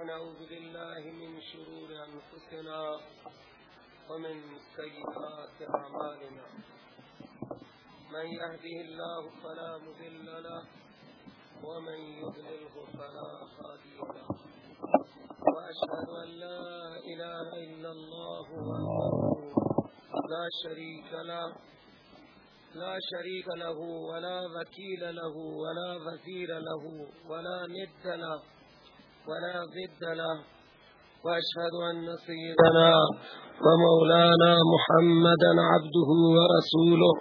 ونعوذ بالله من شرور أنفسنا ومن سيئات أعمالنا. من يهده الله فلا مضل له ومن يضلله فلا هادي له. وأشهد أن لا إله إلا الله وحده لا شريك له. لا شريك له ولا وكيل له ولا وزير له ولا ند له. ولا ضد له وأشهد أن سيدنا ومولانا محمدا عبده ورسوله.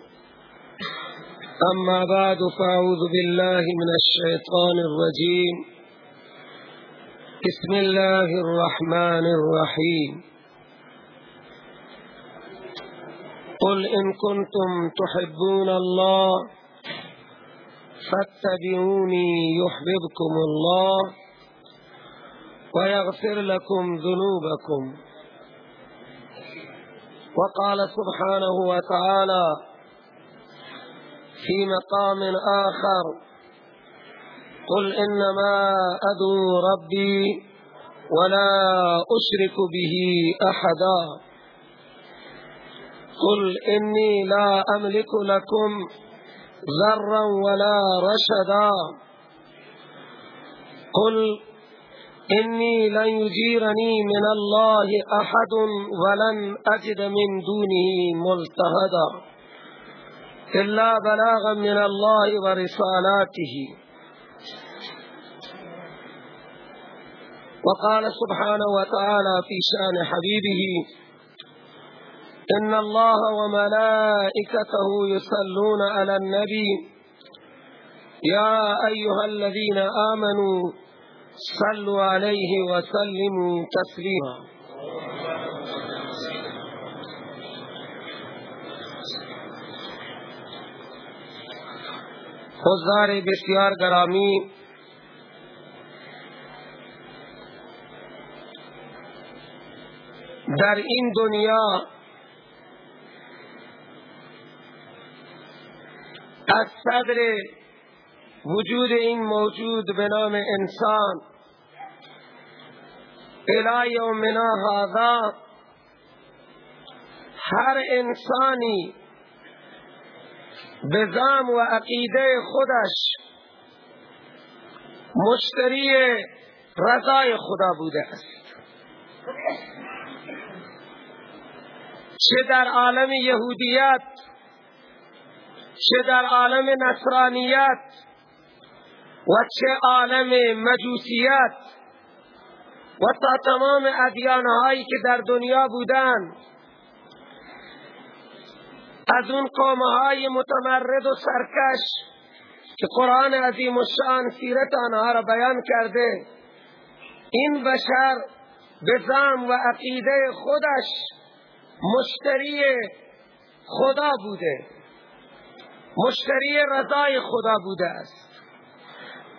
أما بعد فأعوذ بالله من الشيطان الرجيم. بسم الله الرحمن الرحيم. قل إن كنتم تحبون الله فاتبعوني يحببكم الله. ويغفر لكم ذنوبكم. وقال سبحانه وتعالى في مقام آخر قل إنما أدعو ربي ولا أشرك به أحدا. قل إني لا أملك لكم ذرا ولا رشدا. قل إني لن يجيرني من الله أحد ولن أجد من دونه ملتهدا إلا بلاغا من الله ورسالاته. وقال سبحانه وتعالى في شأن حبيبه إن الله وملائكته يصلون على النبي يا أيها الذين آمنوا صلوا عليه وسلموا تسليما. حضار بسیار گرامی در این دنیا از صدر وجود این موجود به نام انسان الى یومنا هذا هر انسانی به زم و عقیده خودش مشتری رضای خدا بوده است. چه در عالم یهودیت چه در عالم نصرانیت و چه عالم مجوسیت و تا تمام ادیانهایی که در دنیا بودند از اون قومهای متمرد و سرکش که قرآن عظیم و شان سیرت آنها را بیان کرده این بشر به زم و عقیده خودش مشتری خدا بوده مشتری رضای خدا بوده است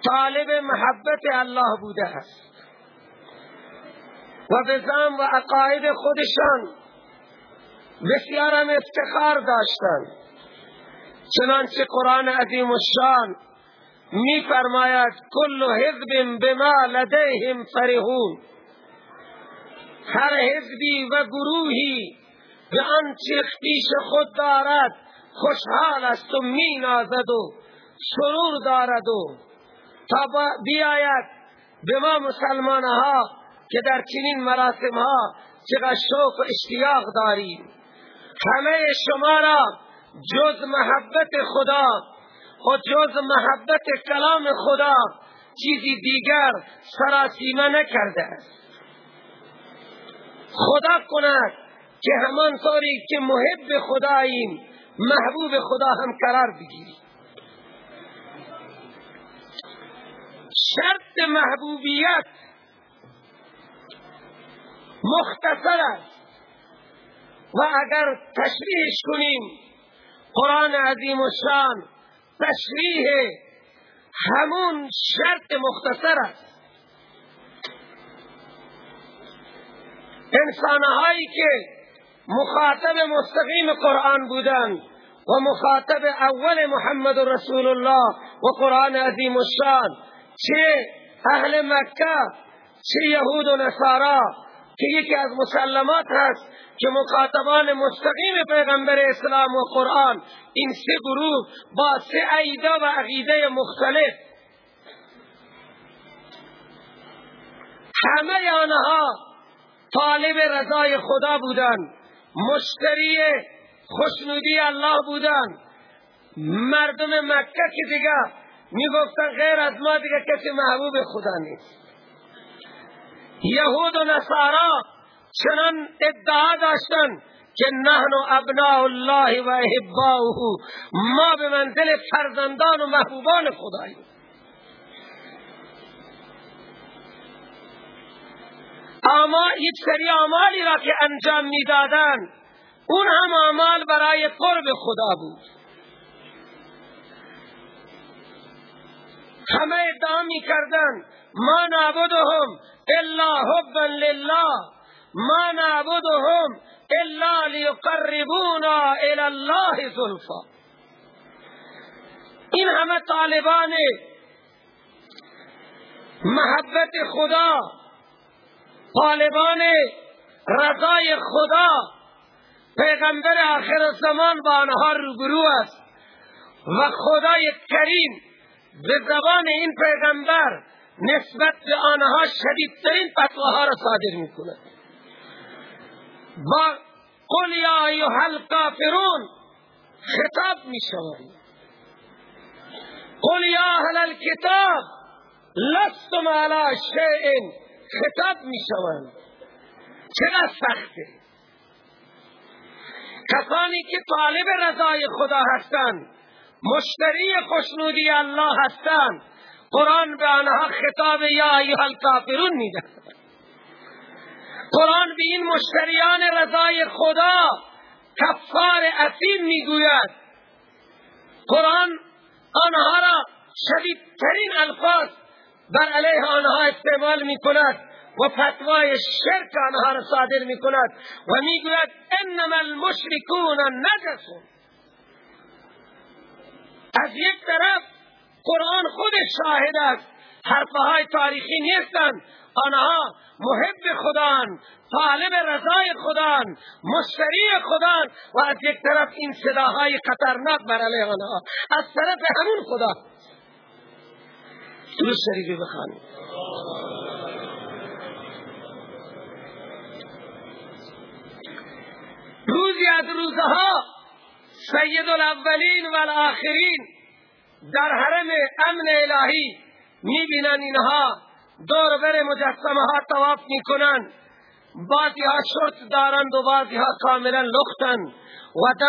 طالب محبت الله بوده است. و به زم و عقاید خودشان بسیار هم افتخار داشتند. چنانچه قرآن عظیم الشان می فرماید کل حزب بما لدیهم فرحون. هر حزبی و گروهی به آنچه پیش خود دارد خوشحال است و می نازد و سرور دارد و تا بیاید به ما مسلمان ها که در چنین مراسم ها چقدر شوق و اشتیاق داریم. همه شما را جز محبت خدا و جز محبت کلام خدا چیزی دیگر سراسیمه نکرده است. خدا کند که همان طوری که محب خداییم محبوب خدا هم قرار بگیریم. شرط محبوبیت مختصر است. و اگر تشریحش کنیم قرآن عظیم و شان تشریح همون شرط مختصر است. انسانهایی که مخاطب مستقیم قرآن بودند و مخاطب اول محمد رسول الله و قرآن عظیم و شان چه اهل مکه چه یهود و نصارا که یکی از مسلمات هست که مخاطبان مستقیم پیغمبر اسلام و قرآن این سه گروه با سه عیده و عقیده مختلف همه آنها طالب رضای خدا بودند مشتری خوشنودی الله بودند. مردم مکه که دیگه می‌گفتن غیر از ما دیگه کسی محبوب خدا نیست. یهود و نصارا چنان ادعا داشتن که نحن ابناء الله و احباؤه ما به منزل فرزندان و محبوبان خداییم. اما یک سری آمالی را که انجام می‌دادن اون هم آمال برای قرب خدا بود. همه ادعا می کردن ما نعبدهم إلا حبا لله ما نعبدهم إلا لیقربونا إلى الله زلفا این همه طالبان محبت خدا طالبان رضای خدا پیغمبر آخر زمان با آنها روبرو است و خدای کریم به زبان این پیغمبر نسبت به آنها شدیدترین فتواها را صادر می کند با قل یا ایها الکافرون خطاب می شود قل یا اهل الكتاب لستم علی شیء. خطاب می شوند چرا سخته. کسانی که طالب رضای خدا هستند مشتری خوشنودی الله هستند قرآن به آنها خطاب یا ایها الکافرون میده قرآن به این مشتریان رضای خدا کفار اثیم می‌گوید. قرآن آنها را شدیدترین الفاظ بر علیه آنها استعمال می کند و فتوای شرک آنها را صادر می کند و می گوید انما المشرکون نجسون از یک طرف قرآن خود شاهد است. حرفهای تاریخی نیستند. آنها محب خدان طالب رضای خدان مشتری خدان و از یک طرف این صداهای خطرناک بر علیه آنها. از طرف همون خدا. درست شریفی روزی از روزها سید الاولین و الاخرین در حرم امن الهی می‌بینن اینها. دور بر مجسمه ها تواف می‌کنن. بعضی ها شرط دارند و بعضی ها کاملا و دم